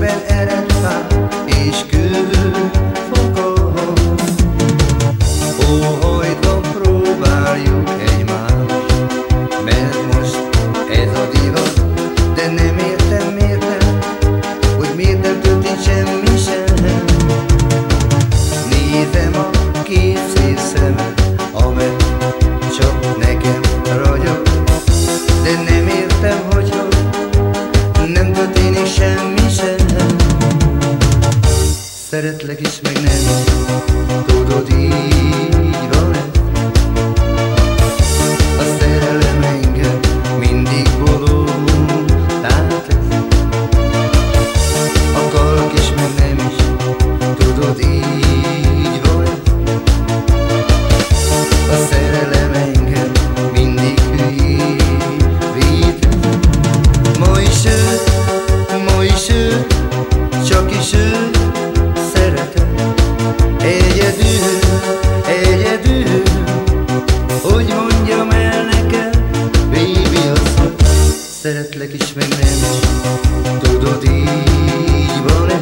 És kő foka Óhajtva próbáljuk egymást Mert most ez a divat De nem értem miért Hogy miért nem semmi sem. Nézem a két szép szemet csak nekem ragyog De nem értem, hogyha nem történik semmi Κυριακής με γνές το το lek ich mir nem du do di bone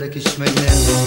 لك شملنا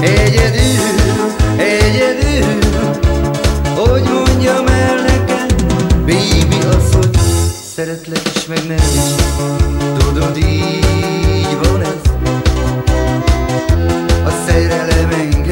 Egyedül, egyedül, hogy mondjam el nekem hogy szeretlek és meg nem Tudod, így van ez. A szerelem engem